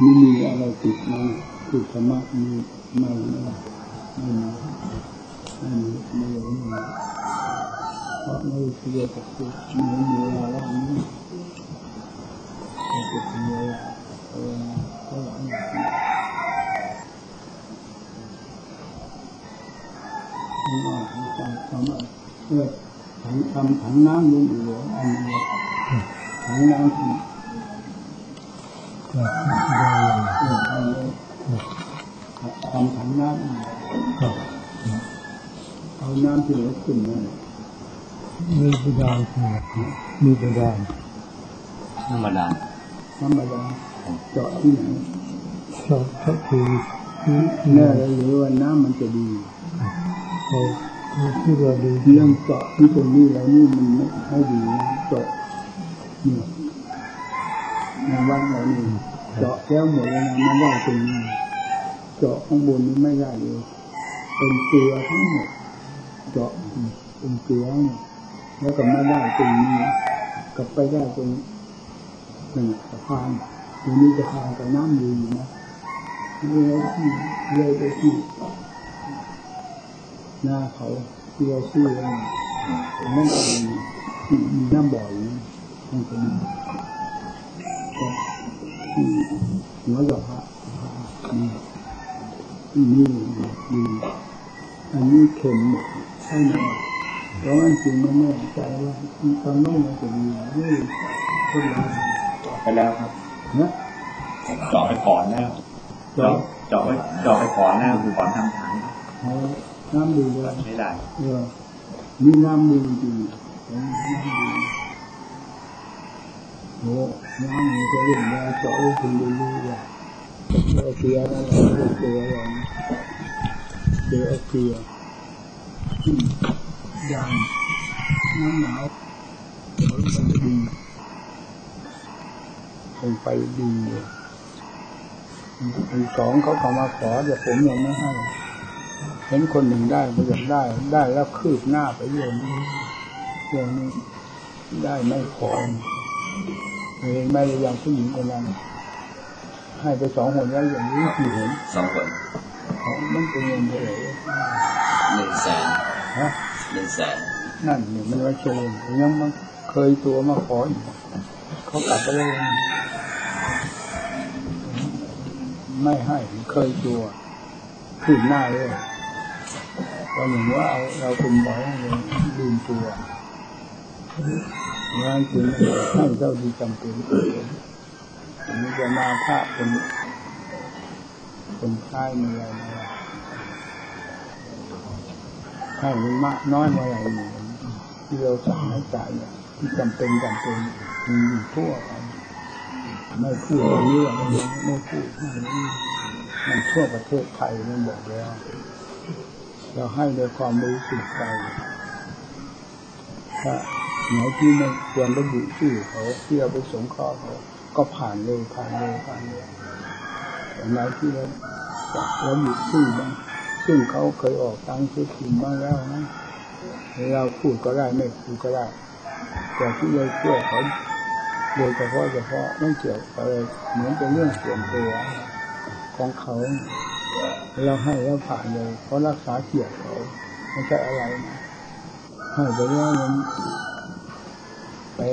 ไม่มีอะไรติดมาคือธรรมะมีไม่ไม่ไม่มีไม่มีไม่มีไม่มีเพราะไม่เสียกับคือไม่มีเวลาว่างนี้จะเป็นเวลาเวลาเท่าไหร่นี่ว่าทำทำเออถังทำถังน้ำลงอยู่เหรออันนี้ถังน้ำ ทำถังน้ำเอาน้ำที่เหลือขึ้นมามีกระดานมีกระดานธรรมดาธรรมดาเจาะที่ไหนชอบชอบคือที่แน่เลยหรือว่าน้ำมันจะดีเขาที่เราดูเรื่องเจาะที่ตรงนี้แล้วนี่มันไม่ดีเจาะเนี่ย ในวัดเรานี่เจาะแล้วหมดเลยนะมันได้ตรงนี้เจาะข้างบนนี้ไม่ได้เลยเป็นเกลือทั้งหมดเจาะเป็นเกลือเนี่ยแล้วก็ไม่ได้ตรงนี้กลับไปได้ตรงหนึ่งสะพานตรงนี้สะพานกับน้ำอยู่นะเรือที่เรือไปที่หน้าเขาที่เราซื้อไว้เนี่ยนั่นก็มีมีน้ำบ่อยนะมันก็มีก็ที่ หัวเราะฮะนี่นี่ดีอันนี้เข็มใช่ไหมเพราะมันจริงไม่แน่ใจว่าตอนนู้นมันจะมีนี่คนละไปแล้วครับนะเจาะไปก่อนแล้วจอเจาะเจาะไปเจาะไปก่อนแล้วคือก่อนทำทางน้ำดีเลยไม่ได้เออมีน้ำดีจริงน้ำดี โอ้น้ำมันจะเล่นยาเจาะลูกคุณดูดูว่าเอาเกลือนั่นแหละเอาเกลืออย่างเกลือเอาเกลืออืมยางน้ำหนาวเดี๋ยวมันจะดีเป็นไปดีเลยอันสองเขาก็มาขอแต่ผมยังไม่ให้เห็นคนหนึ่งได้ก็อยากได้ได้แล้วคืบหน้าไปเรื่องนี้เรื่องนี้ได้ไม่พอ เองไม่ได้ยังผู้หญิงคนนั้นให้ไปสองคนแล้วอย่างนี้กี่เห็นสองคนของมันเป็นเงินเท่าไหร่หนึ่งแสนฮะหนึ่งแสนนั่นนี่มันว่าเชญยังมาเคยตัวมาขออีกเขากลับไปเลยไม่ให้เคยตัวคืบหน้าเลยก็อย่างว่าเอาเราเป็นบ่อยเลยลืมตัว งานจริงให้เท่าที่จำเป็นอันนี้จะมาพระเป็นเป็นค่ายมีอะไรให้มันมากน้อยเมื่อไหร่เนี่ยที่เราสั่งให้จ่ายที่จำเป็นจำเป็นมีอยู่ทั่วไปไม่พูดตรงนี้ไม่ไม่พูดมันทั่วประเทศไทยมันบอกแล้วเราให้โดยความรู้สึกใจถ้า ไหนที่ไม่ควรระบุชื่อเขาที่เราไปสงเคราะห์เขาก็ผ่านเลยผ่านเลยผ่านเลยแต่ไหนที่เราระบุชื่อบ้างซึ่งเขาเคยออกตังค์ซื้อพิมพ์บ้างแล้วนะเราพูดก็ได้ไม่พูดก็ได้ แต่ที่เราช่วเขาโดยเฉพาะเฉพาะไม่เกี่ยวอะไรเหมือนเป็นเรื่องส่วนตัวของเขา เราให้แล้วผ่านเลยเพราะรักษาเกียรติเขาไม่ใช่อะไรนะให้ไปแล้วมัน ไป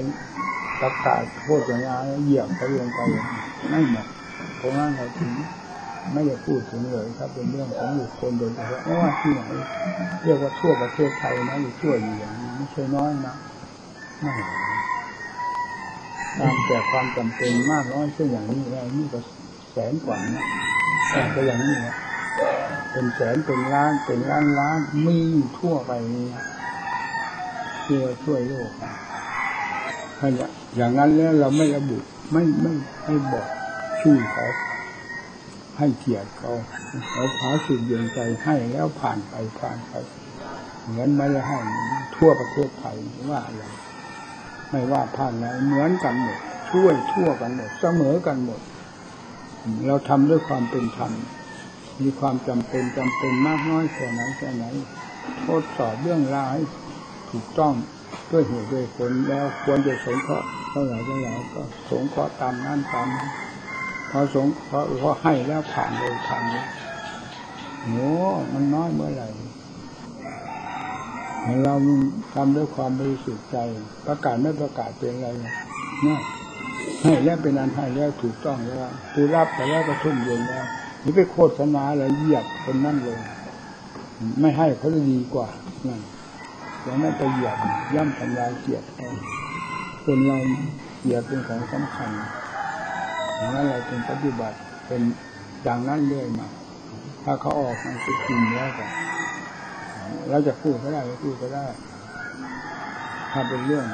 ประกาศโทษอย่างนี้เหยียบเขาลงไปไม่หมาะเพราะงั้นเราถึงไม่ได้พูดถึงเลยถ้าเป็นเรื่องของบุคคลโดยเฉพาะไม่ว่าที่ไหนเรียกว่าทั่วประเทศไทยนะหรือทั่วอยู่อย่างนี้ไม่ใช่น้อยนะไม่ตามแต่ความจำเป็นมากน้อยเช่นอย่างนี้แล้วนี่ก็แสนกว่านะแต่ก็อย่างนี้นะเป็นแสนเป็นล้านเป็นล้านล้านมีอยู่ทั่วไปนี่ที่เราช่วยโลก ถ้าอย่างนั้นแล้วเราไม่ระบุไม่ไม่ไม่บอกชื่อเขาให้เกียรติเขาเขาพาสุดเย็นใจให้แล้วผ่านไปผ่านไปเหมือนไม่ได้ให้ทั่วประเทศไทยว่าอะไรไม่ว่าผ่านไหนเหมือนกันหมดช่วยทั่วกันหมดเสมอกันหมด เราทำด้วยความเป็นธรรมมีความจำเป็นจำเป็นมากน้อยแค่ไหนแค่ไหนทดสอบเรื่องราวให้ถูกต้อง ด้วยเหตุด้วยผลแล้วควรจะสงเคราะห์เท่าไหร่เท่าไหร่ก็สงเคราะห์ตามนั้นตามนั้นพอสงพอพอให้แล้วผ่านเลยผ่านเลยโอ้มันน้อยเมื่อไหร่เราทำด้วยความบริสุทธิ์ใจ ประกาศไม่ประกาศเป็นอะไรเนี่ยให้แล้วเป็นอันให้แล้วถูกต้องแล้วผู้รับไปแล้วก็ทุ่มเย็นแล้วนี่ไปโฆษณาอะไรเหยียบคนนั่นเลย ไม่ให้เขาจะดีกว่านั่น แล้วนั่นไปเหยียบย่ำทำลายเกียรติเขาคนเราเกียรติเป็นของสำคัญดังนั้นเราจึงปฏิบัติเป็นอย่างนั้นเรื่อยมา ถ้าเขาออกมันจะกินแล้วกันเราจะพูดก็ได้ไม่พูดก็ได้ถ้าเป็นเรื่อง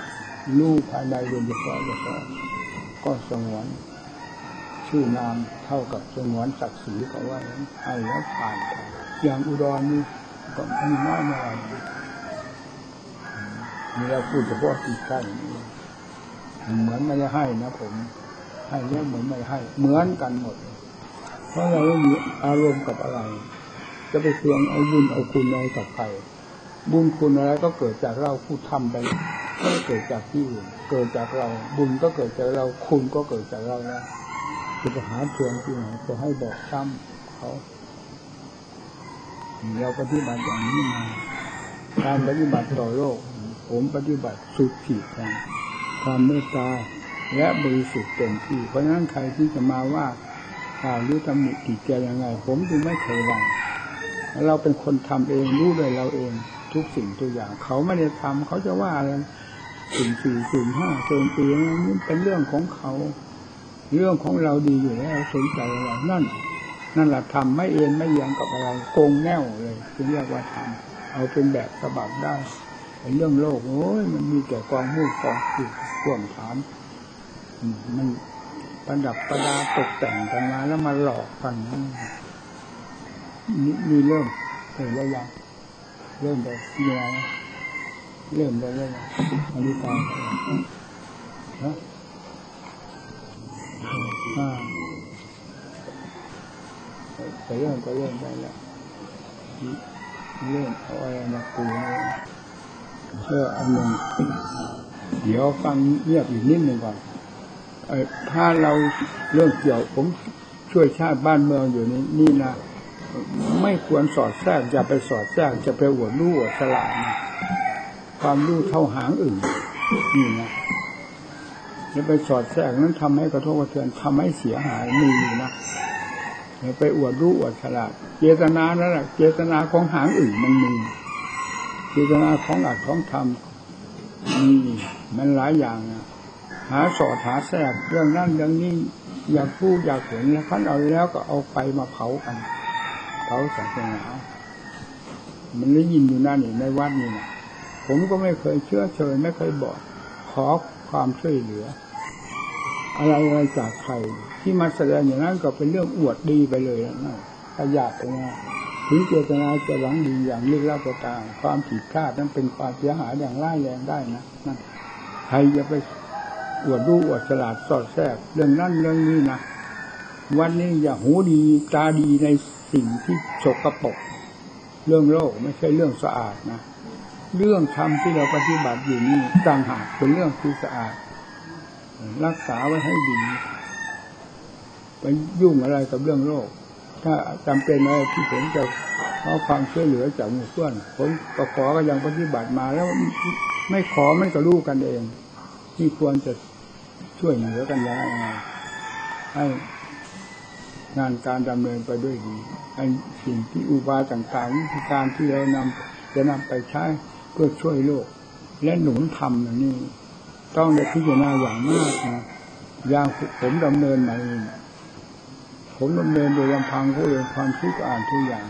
ลูกภายในโดยเฉพาะเฉพาะก็สงวนชื่อนามเท่ากับสงวนศักดิ์ศรีเขาว่าให้แล้วผ่านอย่างอุดรนี่ก็มีน้อยมื่อไหร่ นี่เราพูดเฉพาะที่ใกล้นี่เหมือนไม่ได้ให้นะผม ให้แล้วเหมือนไม่ให้ เหมือนกันหมด เพราะเราไม่มีอารมณ์กับอะไร จะไปเคืองเอาบุญเอาคุณอะไรกับใครบุญคุณอะไรก็เกิดจากเราผู้ทำไปไม่เกิดจากที่อื่นเกิดจากเรา บุญก็เกิดจากเราคุณก็เกิดจากเรานะจะไปหาเชืองที่ไหนจะให้บอกซ้ำเขาเราปฏิบัติอย่างนี้มาการปฏิบัติต่อโลก ผมปฏิบัติสุดขีดกันความเมตตาและบริสุทธิ์เต็มที่ เพราะฉะนั้นใครที่จะมาว่าข่าวหรือตำหนิติแกยังไง ผมจึงไม่เคยวังเราเป็นคนทำเองรู้เลยเราเองทุกสิ่งตัวอย่าง เขาไม่ได้ทำเขาจะว่าอะไรสิ่งสี่สิ่งห้าเกินปีนี่เป็นเรื่องของเขา เรื่องของเราดีอยู่แล้วสนใจอะไรนั่น นั่นแหละทำไม่เอ็นไม่เอียงกับอะไรโกงแน่วเลย ถึงเรียกว่าทำเอาเป็นแบบฉบับได้ เรื่องโลกโอ้ยมันมีแต่กองมูดกองขีดข่วงถามอืมมันประดับประดาตกแต่งกันมาแล้วมาหลอกกันนี่มีเริ่มเห็นแล้วยังเริ่มไปยังไงเริ่มไปแล้วยังอันนี้ตามฮะอ่าไปเริ่มก็เริ่มได้แล้วเริ่มเอาอะไรมาปูเนี่ย เชื่ออันหนึ่งเดี๋ยวฟังเงียบอีกนิดหนึ่งก่อนถ้าเราเรื่องเกี่ยวผมช่วยชาติบ้านเมืองอยู่นี่นี่นะไม่ควรสอดแทรกอย่าไปสอดแทรกจะไปอวดรู้อวดฉลาดนะความรู้เท่าหางอื่นนี่นะจะไปสอดแทรกนั้นทำให้กระทบกระเทือนทำให้เสียหายมีอยู่นะอย่าไปอวดรู้อวดฉลาด เจตนานั่นแหละเจตนาของหางอื่นมันมี เจตนาของอัดของทำมีมันหลายอย่างนะหาสอดหาแทรกเรื่องนั้นเรื่องนี้อยากพูดอยากเห็นแล้วขั้นเอาแล้วก็เอาไปมาเผากันเผาศาสนามันได้ยินอยู่นั่นนี่ในวัดนี่นะผมก็ไม่เคยเชื่อเชิญไม่เคยบอก ขอความช่วยเหลือ อะไรอะไรจากใครที่มาแสดงอย่างนั้นก็เป็นเรื่องอวดดีไปเลยนะประหยัดไปนะ ถึงเจตนาจะหวังดีอย่างลึกลับก็ตามความผิดพลาดนั้นเป็นความเสียหายอย่างร้ายแรงได้นะนั่นใครจะไปอวดรู้อวดฉลาดสอดแทรกเรื่องนั้นเรื่องนี้นะวันนี้อย่าหูดีตาดีในสิ่งที่ฉกกระปก เรื่องโลกไม่ใช่เรื่องสะอาดนะเรื่องธรรมที่เราปฏิบัติอยู่นี่ต่างหากเป็นเรื่องที่สะอาด รักษาไว้ให้ดีไปยุ่งอะไรกับเรื่องโลก ถ้าจำเป็นอะไรที่ผมจะขอความช่วยเหลือจากหมู่เพื่อนผมก็ขอก็ยังปฏิบัติมาแล้วไม่ขอไม่ก็รู้กันเอง ที่ควรจะช่วยเหลือกันยังไงให้งานการดำเนินไปด้วยดีไอ้สิ่งที่อุบายต่างๆวิธีการที่เรานำจะนำไปใช้เพื่อช่วยโลก และหนุนทำอย่างนี้ ต้องได้พิจารณาอย่างมากนะอย่างผมดำเนินมาเอง ผมดำเนินโดยลำพังผู้เองความคิดอ่านทุกอย่าง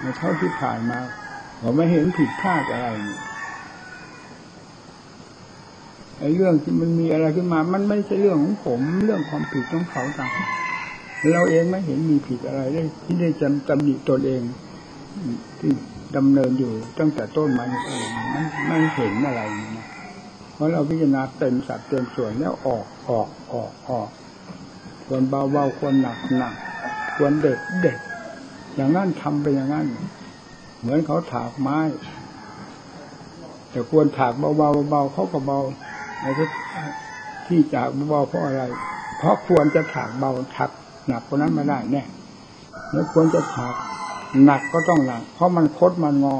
ในเท่าที่ผ่านมาผมไม่เห็นผิดพลาดอะไรไอ้เรื่องที่มันมีอะไรขึ้นมา มันไม่ใช่เรื่องของผม เรื่องความผิดของเขาต่างเราเองไม่เห็นมีผิดอะไรได้ที่ได้จำจำหนิตนเองที่ดำเนินอยู่ตั้งแต่ต้นมามันไม่เห็นอะไรนะเพราะเราพิจารณาเต็มสัดเต็มส่วนแล้วออกออกออกออก ควรเบาเบาควรหนักหนักควรเด็ดเด็ดอย่างนั้นทำไปอย่างนั้น เหมือนเขาถากไม้ แต่ควรถากเบาเบาเบาเขาก็เบาไอ้ที่จากเบาเพราะอะไร เพราะควรจะถากเบาถักหนักกว่านั้นไม่ได้แน่แล้วควรจะถากหนักก็ต้องหนัก เพราะมันคดมันงอ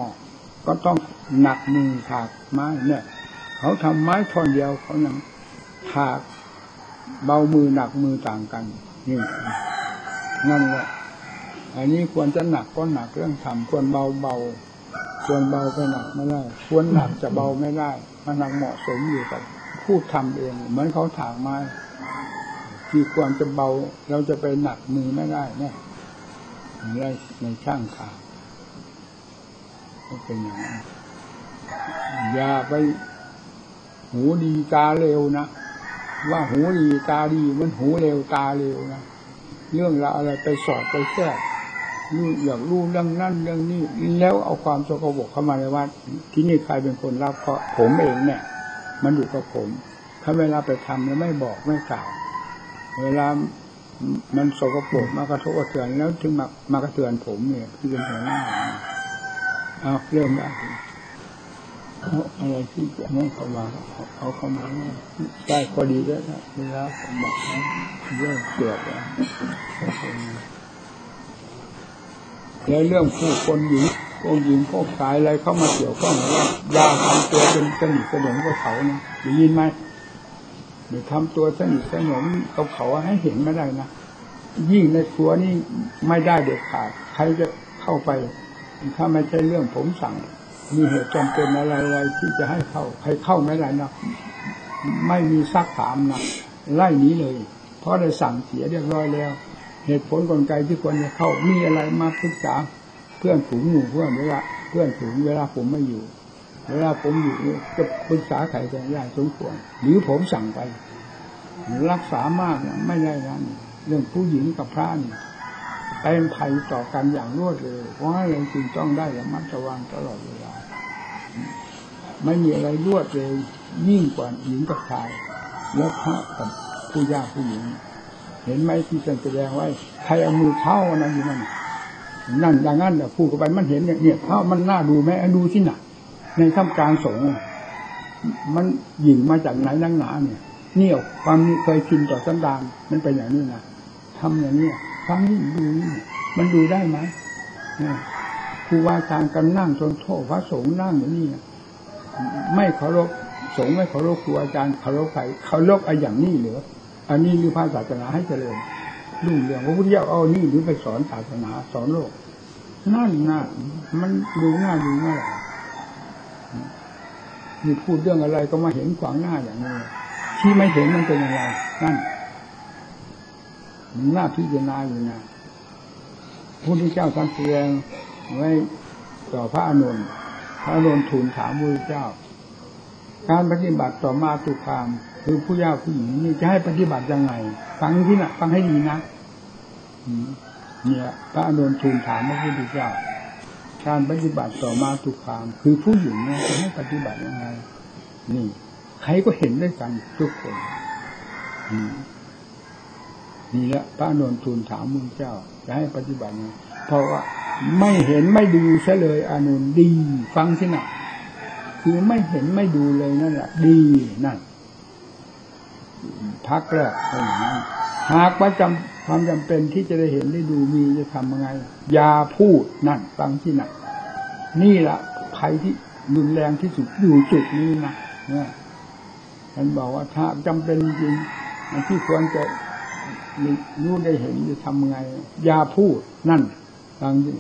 ก็ต้องหนักมือถากไม้เนี่ย เขาทำไม้ท่อนเดียวเขายังถาก เบามือหนักมือต่างกันนี่นั่นแหละอันนี้ควรจะหนักก็หนักเรื่องทำควรเบาเบาควรเบาไปหนักไม่ได้ ควรหนักจะเบาไม่ได้มันหนักเหมาะสมอยู่กับผู้ทำเอง เหมือนเขาถากไม้ที่ควรจะเบาเราจะไปหนักมือไม่ได้เนี่ยในในช่างขาก็เป็นอย่างนั้นอย่าไปหูดีตาเร็วนะ ว่าหูดีตาดีมันหูเร็วตาเร็วนะเรื่องราอะไรไปสอดไปแทรกรู้อยากรู้เรื่องนั่นเรื่องนี้แล้วเอาความสกปรกเข้ามาในวัดที่นี่ใครเป็นคนรับเพราะผมเองเนี่ย มันอยู่กับผม ถ้าเวลาไปทำแล้วไม่บอกไม่กล่าวเวลามันสกปรกมากระทบกระเทือนแล้วถึงมามากระเทือนผมเนี่ยที่เป็นหัวหน้าเอาเริ่มได้ เอาอะไรที่จะให้เขามาเอาเข้ามาได้พอดีแล้วนะเวลาผมบอกเรื่องเกิดแล้วแล้วเรื่องผู้คนหญิงพวกหญิงพวกชายอะไรเข้ามาเกี่ยวข้องว่ายาทำตัวเป็นสนิทสนมกับเขานะได้ยินไหมหรือทำตัวสนิทสนมกับเขาให้เห็นไม่ได้นะยิ่งในครัวนี่ไม่ได้เด็ดขาดใครจะเข้าไป ถ้าไม่ใช่เรื่องผมสั่ง มีเหตุจำเป็นอะไรๆที่จะให้เข้าใครเข้าไม่ได้นะไม่มีซักถามนะไล่หนี้เลย เพราะได้สั่งเสียเรียบร้อยแล้ว เหตุผลกลไกที่ควรจะเข้ามีอะไรมาปรึกษาเพื่อนฝูงหมู่เพื่อนเวลาเพื่อนฝูงเวลาผมไม่อยู่ เวลาผมอยู่จะปรึกษาใครจะได้สมควรหรือผมสั่งไป รักษามากนี่ยไม่ได้นั้นเรื่องผู้หญิงกับพระนี่เป็นภัยต่อกันอย่างรวดเร็วเพราะอะไรจึงต้องได้ระมัดระวังตลอดเวลา ไม่มีอะไรรวดเร็วยิ่งกว่าหญิงกับชายแล้วพระกับผู้ยากผู้หญิง เห็นไหมที่ท่านแสดงไว้ใครเอามือเท้านั้นอยู่นั่นนั่นอย่างนั้นเนี่ยพูดกันไปมันเห็นเนี่ยเนี่ยเท้ามันน่าดูไหมดูที่หนักในท่ามกลางสงฆ์มันหยิ่งมาจากไหนนังหนาเนี่ยเนี่ยความเคยชินต่อสันดานมันเป็นอย่างนี้นะทำอย่างนี้ฟังนี่ดูนี่มันดูได้ไหมครูวาอาจารย์กันนั่งจนโทษพระสงฆ์นั่งอย่างนี้ ไม่เคารพสงฆ์ไม่เคารพครูอาจารย์เคารพใครเคารพไอ้อย่างนี้เหรออันนี้หรือพระศาสนาให้เจริญรุ่งเรืองพระพุทธเจ้าเอานี่หรือไปสอนศาสนาสอนโลกนั่นน่ะมันดูง่ายดูง่ายนี่พูดเรื่องอะไรก็มาเห็นขวางหน้าอย่างนี้ที่ไม่เห็นมันเป็นยังไงนั่นมันน่าพิจารณาอยู่นะพระพุทธเจ้าท่านแสดงไว้ต่อพระอานน ระอานนทูลถามพระพุทธเจ้า การปฏิบัติต่อมาตุคาม คือผู้ยาผู้หญิงนี่จะให้ปฏิบัติยังไง ฟังที่นะฟังให้ดีนะเนี่ย พระอานนทูลถามพระพุทธเจ้า การปฏิบัติต่อมาตุคาม คือผู้หญิงเนี่ยจะให้ปฏิบัติยังไง นี่ ใครก็เห็นด้วยกันทุกคนนี่แหละพระอานนทูลถามมุนเจ้า จะให้ปฏิบัติยังไงเพราะว่า ไม่เห็นไม่ดูซะเลยอานนท์ดีฟังสินะคือไม่เห็นไม่ดูเลยนั่นแหละดีนั่นพักแรกเป็นอย่างนั้นหากว่าจำความจำเป็นที่จะได้เห็นได้ดูมีจะทำยังไงอย่าพูดนั่นฟังที่หนักนี่แหละภัยที่รุนแรงที่สุดอยู่จุดนี้นะเนี่ยมันบอกว่าถ้าจำเป็นจริงที่ควรจะรู้ได้เห็นจะทำยังไงอย่าพูดนั่น ฟังที่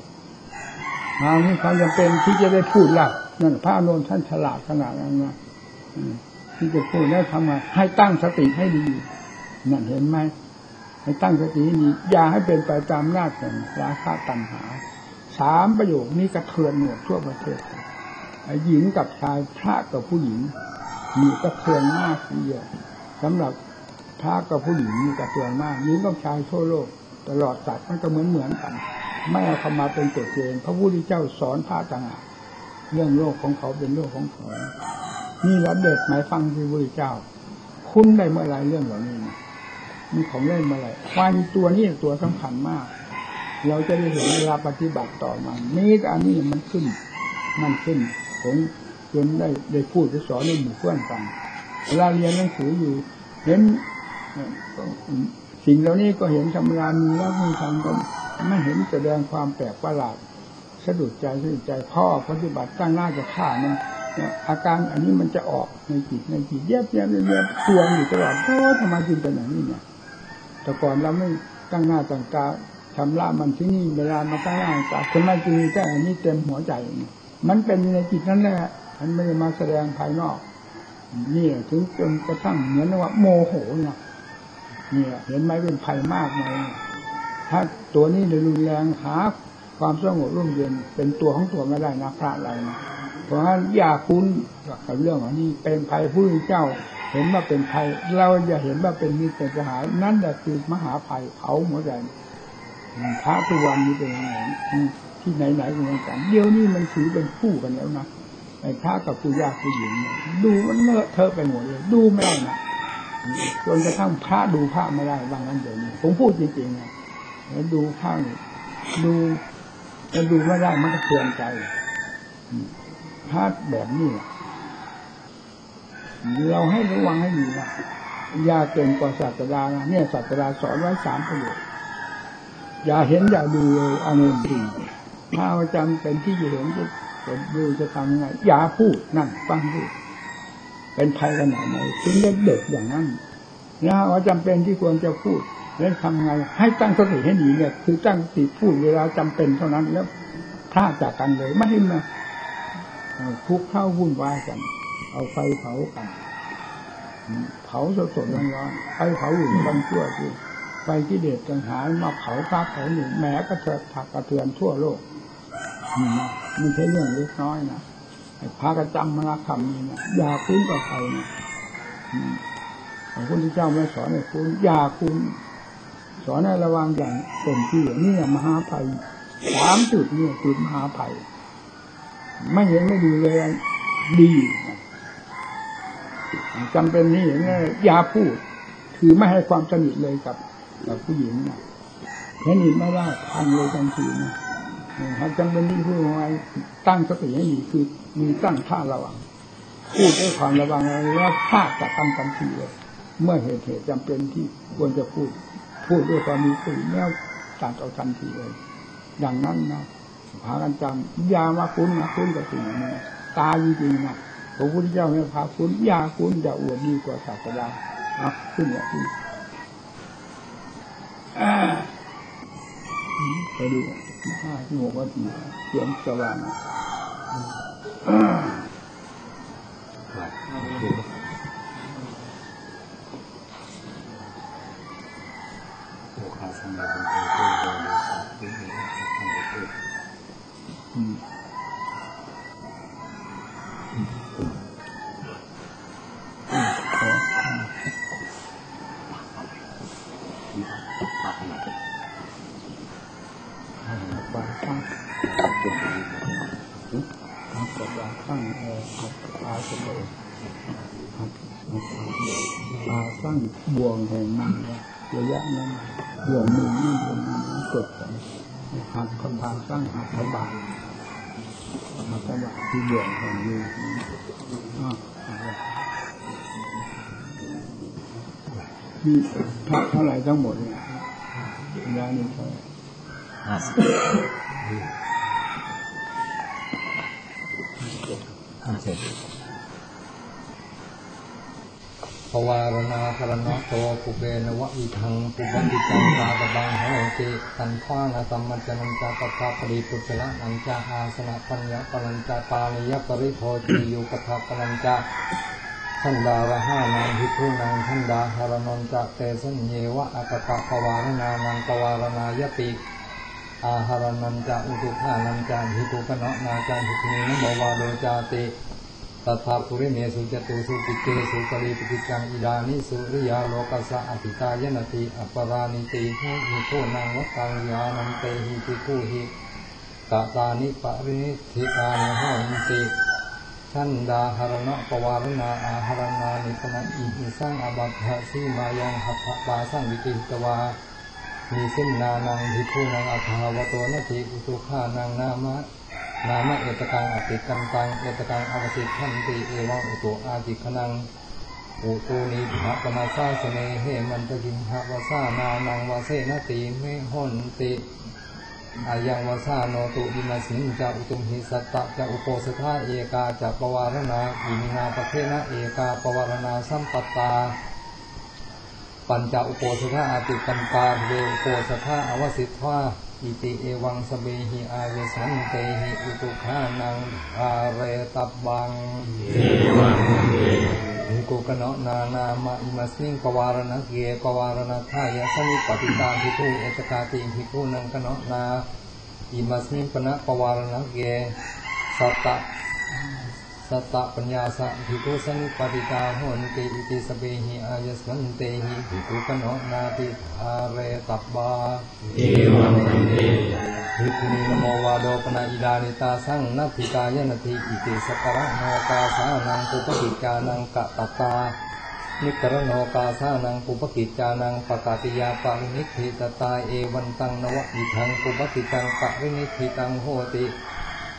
หากมีความจำเป็นที่จะได้พูดหล่ะนั่นพระอนุนท่านฉลาดขนาดนั้นนะที่จะพูดแล้วทำไงให้ตั้งสติให้ดีนั่นเห็นไหมให้ตั้งสตินี้อย่าให้เป็นไปตามหน้าแห่งราคาตัณหาสามประโยคนี้กระเทือนหมดทั่วประเทศหญิงกับชายพระกับผู้หญิงมีกระเทือนมากทีเดียวสำหรับพระกับผู้หญิงมีกระเทือนมากหญิงกับชายทั่วโลก ตลอดสัตว์มันก็เหมือนเหมือนกัน ไม่เอาเข้ามาเป็นกฎเกณฑ์พระพุทธเจ้าสอนพระต่างหากเรื่องโลกของเขาเป็นโลกของเขานี่แล้วเด็ดหมายฟังที่พระเจ้า คุ้นได้เมื่อไรเรื่องเหล่านี้มีของเล่นเมื่อไรความตัวนี้ตัวสำคัญมาก เราจะได้เห็นเวลาปฏิบัติต่อมันนี่อันนี้มันขึ้น มันขึ้นผมจนได้ได้พูดได้สอนในหมู่เพื่อนฟังเวลาเรียนหนังสืออยู่ เห็นสิ่งเหล่านี้ก็เห็นธรรมดามีแล้วมีทำก็ ไม่เห็นแสดงความแปลกประหลาดสะดุดใจสะดุดใจพ่อปฏิบัติตั้งหน้าจะฆ่ามันเนี่ยอาการอันนี้มันจะออกในจิตในจิตเย็บเย็บเย็บเย็บทวอยู่ตลอดโอ้ทำไมจึงเป็นอย่างนี้เนี่ย แต่ก่อนเราไม่ตั้งหน้าตั้งตาทำละมันที่นี่เวลามาตั้งหน้าตั้งตาทำไมจึงมีแต่อันนี้เต็มหัวใจมันเป็นในจิตนั่นแหละมันไม่ได้มาแสดงภายนอกนี่ถึงจนกระทั่งเหมือนว่าโมโหนะเนี่ยเห็นไหมเป็นภัยมากเลย ถ้าตัวนี้เลยรุนแรงหาความสงบร่มเย็นเป็นตัวของตัวไม่ได้นะพระอะไรนะเพราะฉะนั้นอย่าคุ้นกับเรื่องของนี้เป็นภัยผู้เจ้า เห็นว่าเป็นภัย เราอย่าเห็นว่าเป็นมิตรเป็นสหายนั่นแหละคือมหาภัยเผาหัวใจพระทุกวันนี้เป็นยังไงที่ไหนๆก็เหมือนกันเดี๋ยวนี้มันถือเป็นคู่กันแล้วนะไอ้พระกับผู้ยากผู้หญิง ดูมันเลอะเทอะไปหมดเลย ดูไม่ได้นะจนกระทั่งพระดูพระไม่ได้บางนั้นเดี๋ยวนี้ผมพูดจริงๆนะ แล้วดูพระเนี่ยดูแล้วดูไม่ได้มันก็เตือนใจพระแบบนี้เราให้ระวังให้ดีนะอย่าเก่งกว่าศาสดานะเนี่ยศาสดาสอนไว้สามประโยชน์อย่าเห็นอย่าดูเลยอานนท์ดีถ้าจำเป็นที่จะเห็นจะจะดูจะทำยังไงอย่าพูดนั่นฟังพูดเป็นภัยขนาดไหนถึงเด็กอย่างนั้นนะว่าจำเป็นที่ควรจะพูด แล้วทำไงให้ตั้งสติให้ดีเนี่ยคือตั้งสติพูดเวลาจำเป็นเท่านั้นแล้วพลาดจากกันเลยไม่ให้มาทุกข์เข้าวุ่นวายกัน เอาไฟเผากันเผาสดๆร้อนๆไฟเผาอยู่บางชั่วที่ไฟที่เด็ดจังหายมาเผาพระเผาหนึ่งแม้กระเทือนผักกระเทือนทั่วโลกนี่นะมันใช่เรื่องเล็กน้อยนะพระกระจำมรคำนี่นะอย่าคุ้นกับใครนะพระพุทธเจ้าไม่สอนให้คุ้นอย่าคุ้น สอนให้ระวังอย่างเต็มที่นี่มหาภัยสามจุดนี่จุดมหาภัย ไม่เห็นไม่ดูเลยดีจำเป็นนี่อย่างนี้อย่าพูด คือไม่ให้ความสนิทเลยกับกับผู้หญิงนะแค่นี้ไม่ได้พันเลยทันทีนะถ้าจำเป็นที่พูดไว้ตั้งสติให้ดีคือมีตั้งท่าระวังพูดด้วยความระวังแล้วพลาดจากคำทันทีเลย เมื่อเหตุเหตุจำเป็นที่ควรจะพูด พูดด้วยความมีสติแล้วตัดเอาทันทีเลยดังนั้นนะพากันจำอยามาคุ้นนะคุ้นกับสิ่งนี้ตายจริงๆนะพระพุทธเจ้าไม่พาคุ้นอยาคุ้นอย่าอวดดีกว่าศาสดานะขึ้นอย่างนี้ไปดูห้าที่หกนาทีเสียงสว่าง ครับกับบางครั้งเออครับอาสมบูรณ์ครับอาสร้งบ่วงแห่งมันระยะนั้นบ่วงมือนี่บ่วงมือกดไปหักคำพาสร้งหักขบาทหักขบาทที่บ่วงแห่งมืออ่าที่พระเท่าไหร่ทั้งหมดเนี่ยยานี่เท่าไหร่ ห้าสิบห้าสิบ ภ วารณาคารณะโตปุเบนวะอิทังปุบันติจังตาตบังโหติตันข้านาสัมมัจจนังจาปภาปริปุชละนังจาอาสนะปัญญาปัญจาปานิยปริโภติยุปทาปัญจาท่านดาระห้านังพิทุนังท่านดาหารนนจะเตสัญเยวะอัปตะภวารณานังภวารณายติอาหารนันจะอุตุขานันจะหิตุกนะนาจาหิตุนินโมวาโดจาติ ตถาปุริเมสุจตุสุปิเกสุปริปติจังอิดานิสุริยาโลกัสะอภิตายนติอัปรานิติหูหิโทนังวัตังยานันเตหิติคูหิตาตานิปรินิธิกานิโหนติท่านดาหารณะปวารณาอาหารนานิปนะอิหิสังอบัตถสีมายังหัตถปาสังวิติตวามีเส้นนานังทิพูนังอัฏฐาวโตนาทีอุตุขานังนามะ นามะเอตกังอติกันตังเอตกังอวสิทันติเอวังอุตุอาติคนังอุตูนิภะปนาซาสเนเหมันตกินหะวาสานานังวาเสนติเมหนติอายังวาสาโนตุดิมาสินจะอุตุมหิสัตตะจะอุโปสถาเอกาจะปวารณาอิมินาปะเทนะเอกาปวารณาสัมปตาปัญจะ อุโปสะถาอะติกกันตา ท๎เวอุโปสะถา อะวะสิฏฐา อิติเอวัง สัพเพหิอายัส๎มันเตหิอุตุกขานัง ธาเรตัพพัง ภิกขุคะณะนานามะอิมัส๎มิง ปะวาระณัคเค ปะวาระณัตถายะสันนิปะติตาภิกขู เอตตะกาติภิกขูนัง คะณะนาอิมัส๎มิง ปะนะ ปะวาระณัคเค สัตตะ สัตตะปัญญาสะภิกขู สันนิปะติตาโหนติอิติ สัพเพหิอายัส๎มันเตหิภิกขุคะณะนานาติอาเรตับบาเอวังเตภิกขุนีนโมวาโดปนาอิดานิตาสังนัตถิกายนติอิติสกระโนกาสานังปุปกิจจานังกะตตานิกรโนกาสานังปุปกิจจานังปกาติยาปารินิธิตตาเอวันตังนวะอิทังปุปกิจจังปะรินิธิตังโหติ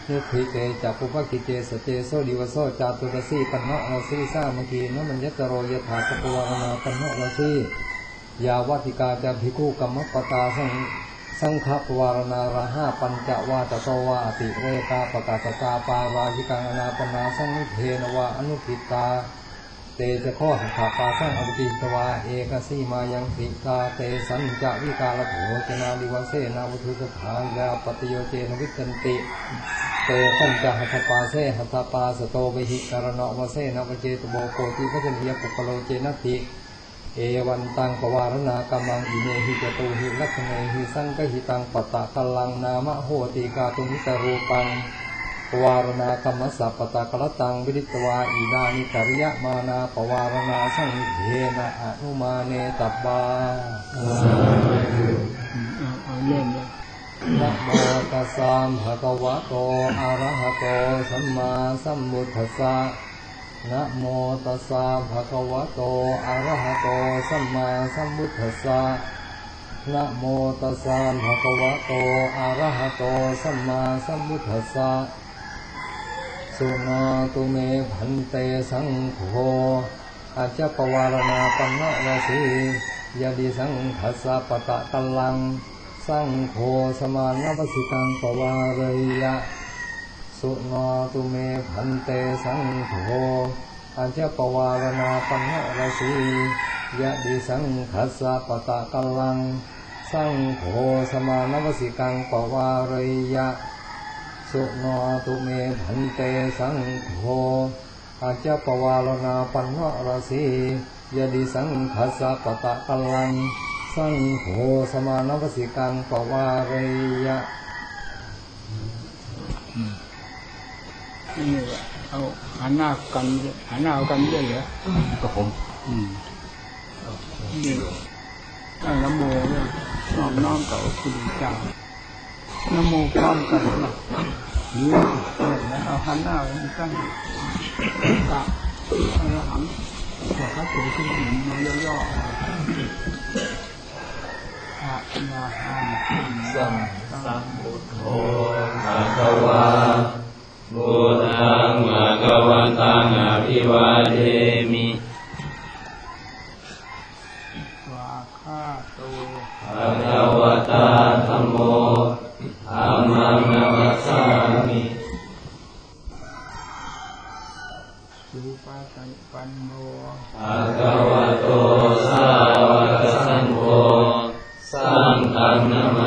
นิธิเตจักปุปกิเจสเตโสดิวโสจาตุรสีปันนอาสีสามกีนมันยัตโรยถาปปวารณาปันนะอาสียาวัติกาจะภิกขุกรรมปตาสังสังฆปวารณาระห้าปัญจวาตโตวาติเรกาปกาตตาปาราหิกังอนาปนาสังนิเทนวาอนุทิตาเตจะข้อหักขาปาสังอภิติตวาเอกสีมายังสิตาเตสัญจะวิกาลโภชนาดิวเสนาวุทุสถายาปฏิโยเจนวิจันติ เตปัญจะหัตปาเสหัตปาสโตวิหิการณวเสนวเจตโบโกติพระเจนิยปุปโลเจนติเอวันตังปวารณากรรมังอิเมหิจตุหิลักขเนหิสังกหิตังปตตะกลังนามะโหติกาตุมิตรูปังปวารณากรรมสัพปตะกลตังวิริตวาอีดานิกริยมานาปวารณาสังเทนะอนุมาเนตบบาเริ่มเลย นะโมตัสสะภะคะวะโต อะระหะโต สัมมาสัมพุทธัสสะนะโมตัสสะภะคะวะโต อะระหะโต สัมมาสัมพุทธัสสะนะโมตัสสะภะคะวะโต อะระหะโต สัมมาสัมพุทธัสสะ สุนาตุเมพันเตสังโฆอาจจะปวารณาปัญญวสียาดิสังคัสสะปะตะกัลลัง สังโฆสมานวสิตังปวารยะ สุนาตุเมพันเตสังโฆอัญเจปวารณาปัญญรสียะดิสังคัสสะปะตะกัลัง สังโฆสมานวสิกังปวารยะ สุนาตุเมพันเตสังโฆอาจจะปวารณาปัญญรสียะดิสังคัสสะปะตะกัลัง สังโฆสมานวสิกังปวารยะนี่เอาหันหน้ากันหันหน้าเอากันเยอะเหรอกับผมอืมนี่ตั้งนโมเนี่ยน้อมน้อมต่อคุณเจ้านโมพร้อมกันนะหรือเนี่ยเอาหันหน้าไปตั้งกะอรหังหัวข้าตัวขึ้นหนึ่งมาย่อๆอะนาหังสัมสัมพุทโธภะคะวาพุทธังภะคะวันตังอภิวาเทมิวาคาโตภะคะวะตาธัมโมธัมมังนัมสสามิสุปาตันปันโนภะคะวะโตสาวกสังโฆสั ง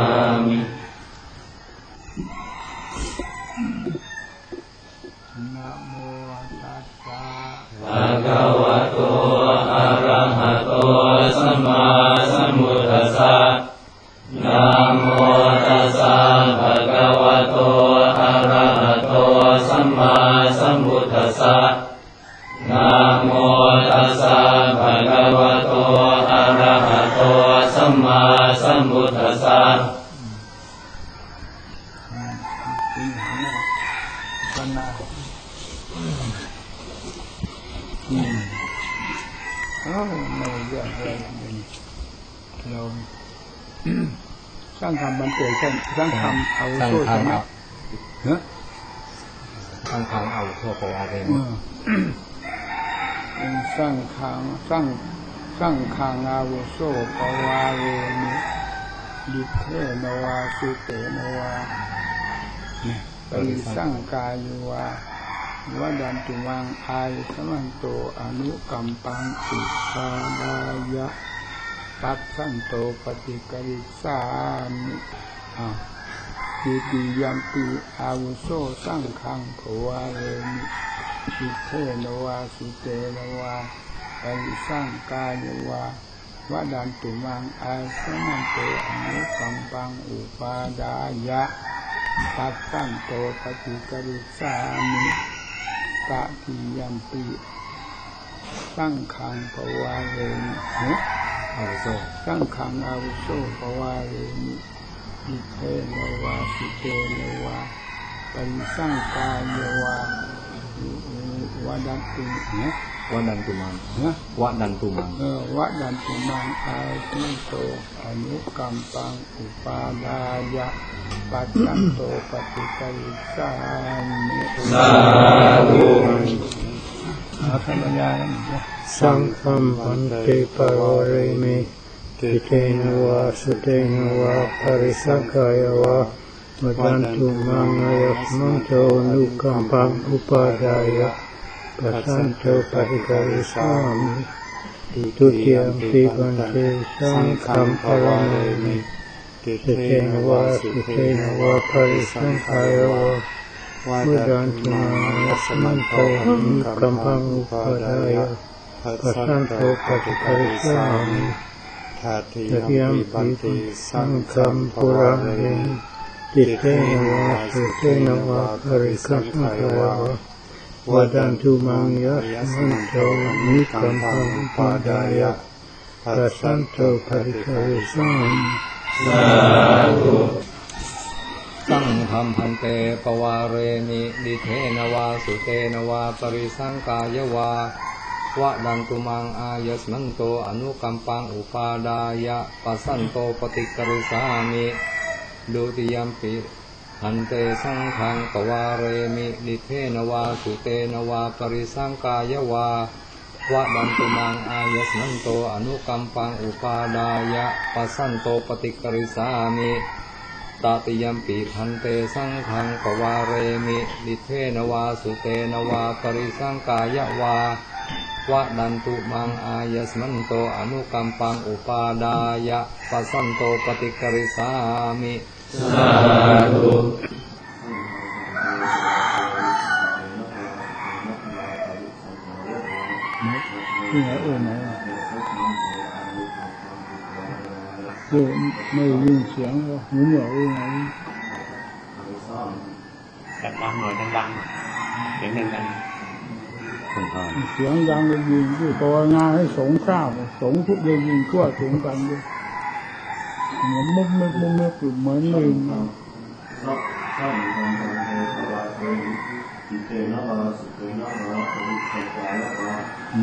เอาสร้างโซ่ทาใช่งไหมเอาเนอะสร้างทางเอาทั่วปวารณเออเป็นสร้างคางสร้างสร้างคางอาวุโสปวาเรนิดิเทนวาสุเตนวาปริสังกายุวาวดันตุมังอายสมันโตอนุกัมปังอิปาดายะปัสสันโตปฏิกริสามิอ่า ยุติยัมปีอาวุโสสร้างคังโภวาเรนิดิเทนวาสุเตนวาปริสังกายุวาวดันตุมังอายสมันโตอนุกัมปังอุปาดายะปัสสันโตปฏิกริสามิตะทิยัมปิตั้งขังปวาเรนิเนอาวุโสตั้งขังอาวุโสปวาเรนิ อิเทนวาสิเทนวาปริสังกายเวาวาดันตุเนวดันตุมังเนวดันตุมังเออวะดันตุมังอาสิโตอนุกัมปังอุปาดายะปัจจันโตปฏิกริสามิสาธุเอาธรรมยาแล้วนะสังฆัมปันติปะวะเรมิ ติเตนะวะสุเตนะวะปริสักกายวะมดันตุมังยัสมันโตนุกัมปังอุปาดายะปัสสันโตปฏิกริสามิทุติยมปิปันติสังฆัมปะวะเรมิติเตนะวะสุเตนะวะปริสักกายวะมดันตุมังยัสมันโตนุกัมปังอุปาดายะปัสสันโตปฏิปริสามิ ทาติยมปิติสังฆัมปุราเรนติเตนะวะสุเตนะวะปริสังขายะวะดันตุมังยัสมันโตนิคัมปังปาดายะปัสสันโตปฏิปริสามิสาธุสังฆัมพันเตปวาเรมิดิเทนวาสุเตนวาปริสังกายวา วดันตุมังอายสมันโตอนุกัมปังอุปาดายะปัสสันโตปฏิกริสามิดุติยมปิหันเตสังฆังปวาเรมิดิเทนวาสุเตนวาปริสังกายวาวดันตุมังอายสมันโตอนุกัมปังอุปาดายะปัสสันโตปฏิกริสามิตาติยมปีพันเตสังขังปวาเรมิดิเทนวาสุเตนวาปริสังกายวา วะดันตุมังอายัสมันโตอนุกัมปังอุปาดายะปัสสันโตปฏิกริสามิสาธุที่ไหนเอ่ยไหนอะเออไม่ได้ยินเสียงว่าหูเหนียวเอ่ยไหนดังๆหน่อยดังๆเสียงดังสงฆาน เสียงดังเลยยิงที่ภาวนาให้สงทราบสงทุกเรื่องยิงทั่วถึงกันด้วยเหมือนมุกมึกมุกมึกอยู่เหมือนลืมอะอื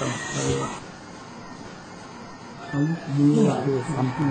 กราบพร้อมกั